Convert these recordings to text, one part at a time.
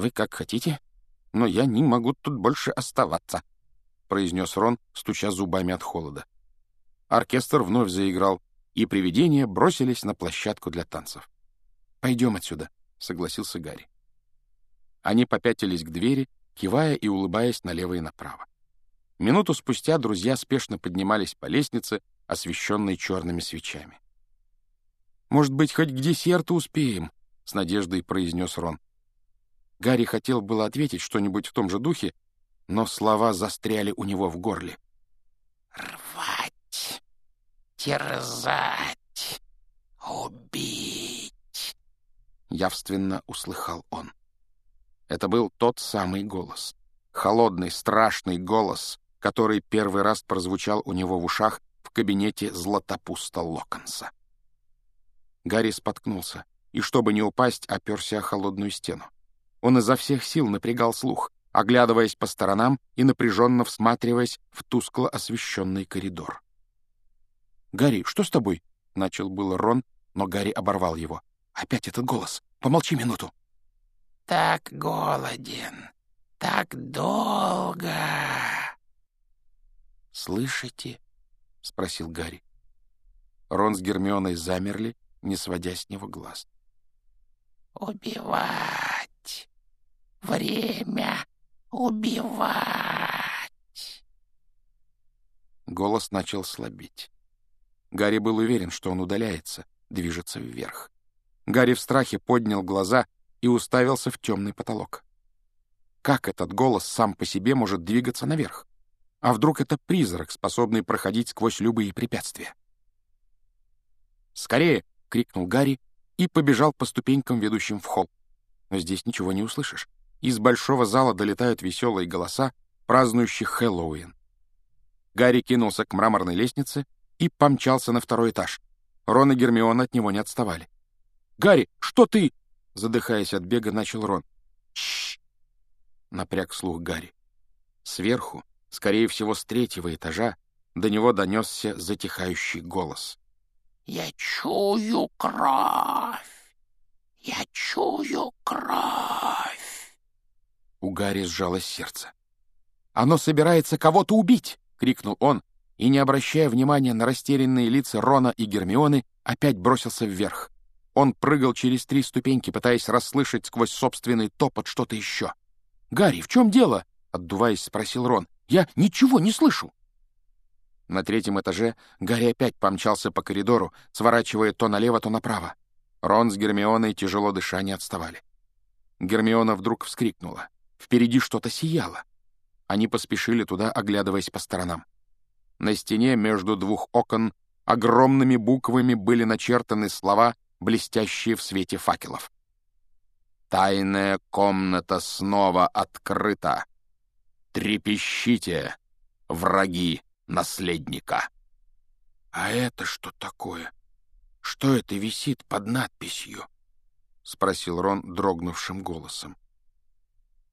«Вы как хотите, но я не могу тут больше оставаться», — произнес Рон, стуча зубами от холода. Оркестр вновь заиграл, и привидения бросились на площадку для танцев. «Пойдем отсюда», — согласился Гарри. Они попятились к двери, кивая и улыбаясь налево и направо. Минуту спустя друзья спешно поднимались по лестнице, освещенной черными свечами. «Может быть, хоть к десерту успеем?» — с надеждой произнес Рон. Гарри хотел было ответить что-нибудь в том же духе, но слова застряли у него в горле. «Рвать, терзать, убить!» Явственно услыхал он. Это был тот самый голос. Холодный, страшный голос, который первый раз прозвучал у него в ушах в кабинете Златопуста Локонса. Гарри споткнулся и, чтобы не упасть, оперся о холодную стену. Он изо всех сил напрягал слух, оглядываясь по сторонам и напряженно всматриваясь в тускло освещенный коридор. «Гарри, что с тобой?» — начал было Рон, но Гарри оборвал его. «Опять этот голос! Помолчи минуту!» «Так голоден, так долго!» «Слышите?» — спросил Гарри. Рон с Гермионой замерли, не сводя с него глаз. «Убивать! Время убивать!» Голос начал слабеть. Гарри был уверен, что он удаляется, движется вверх. Гарри в страхе поднял глаза и уставился в темный потолок. Как этот голос сам по себе может двигаться наверх? А вдруг это призрак, способный проходить сквозь любые препятствия? «Скорее!» — крикнул Гарри и побежал по ступенькам, ведущим в холл. Но здесь ничего не услышишь. Из большого зала долетают веселые голоса, празднующих Хэллоуин. Гарри кинулся к мраморной лестнице и помчался на второй этаж. Рон и Гермиона от него не отставали. «Гарри, что ты?» — задыхаясь от бега, начал Рон. «Чш!» — напряг слух Гарри. Сверху, скорее всего, с третьего этажа, до него донесся затихающий голос. «Я чую кровь! Я чую кровь!» Гарри сжалось сердце. «Оно собирается кого-то убить!» — крикнул он, и, не обращая внимания на растерянные лица Рона и Гермионы, опять бросился вверх. Он прыгал через три ступеньки, пытаясь расслышать сквозь собственный топот что-то еще. «Гарри, в чем дело?» — отдуваясь, спросил Рон. Я ничего не слышу!» На третьем этаже Гарри опять помчался по коридору, сворачивая то налево, то направо. Рон с Гермионой, тяжело дыша, не отставали. Гермиона вдруг вскрикнула. Впереди что-то сияло. Они поспешили туда, оглядываясь по сторонам. На стене между двух окон огромными буквами были начертаны слова, блестящие в свете факелов. «Тайная комната снова открыта. Трепещите, враги наследника!» «А это что такое? Что это висит под надписью?» — спросил Рон дрогнувшим голосом.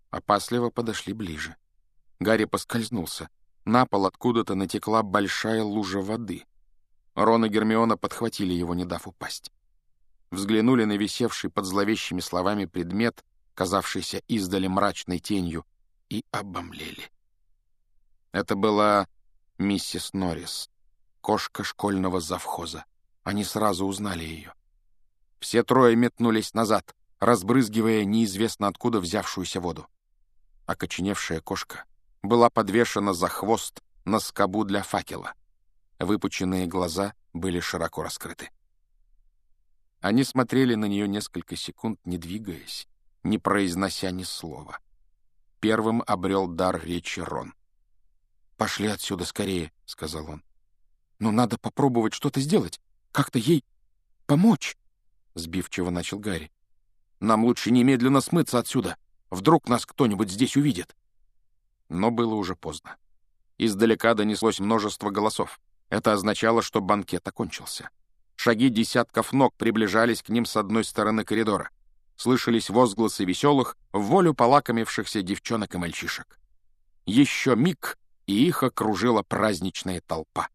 Опасливо подошли ближе. Гарри поскользнулся. На пол откуда-то натекла большая лужа воды. Рон и Гермиона подхватили его, не дав упасть. Взглянули на висевший под зловещими словами предмет, казавшийся издали мрачной тенью, и обомлели. Это была миссис Норрис, кошка школьного завхоза. Они сразу узнали ее. Все трое метнулись назад, разбрызгивая неизвестно откуда взявшуюся воду. Окоченевшая кошка была подвешена за хвост на скобу для факела. Выпученные глаза были широко раскрыты. Они смотрели на нее несколько секунд, не двигаясь, не произнося ни слова. Первым обрел дар речи Рон. «Пошли отсюда скорее», — сказал он. «Но надо попробовать что-то сделать, как-то ей помочь», — сбивчиво начал Гарри. «Нам лучше немедленно смыться отсюда. Вдруг нас кто-нибудь здесь увидит». Но было уже поздно. Издалека донеслось множество голосов. Это означало, что банкет окончился. Шаги десятков ног приближались к ним с одной стороны коридора слышались возгласы веселых, в волю полакомившихся девчонок и мальчишек. Еще миг, и их окружила праздничная толпа.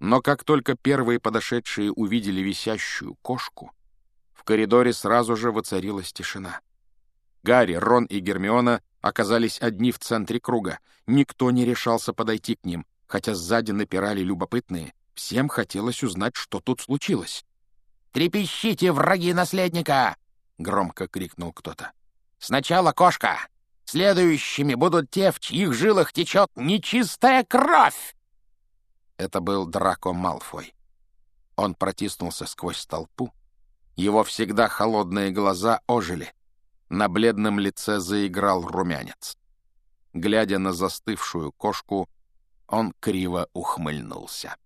Но как только первые подошедшие увидели висящую кошку, в коридоре сразу же воцарилась тишина. Гарри, Рон и Гермиона оказались одни в центре круга. Никто не решался подойти к ним, хотя сзади напирали любопытные. Всем хотелось узнать, что тут случилось. «Трепещите, враги наследника!» — громко крикнул кто-то. «Сначала кошка! Следующими будут те, в чьих жилах течет нечистая кровь!» Это был Драко Малфой. Он протиснулся сквозь толпу. Его всегда холодные глаза ожили. На бледном лице заиграл румянец. Глядя на застывшую кошку, он криво ухмыльнулся.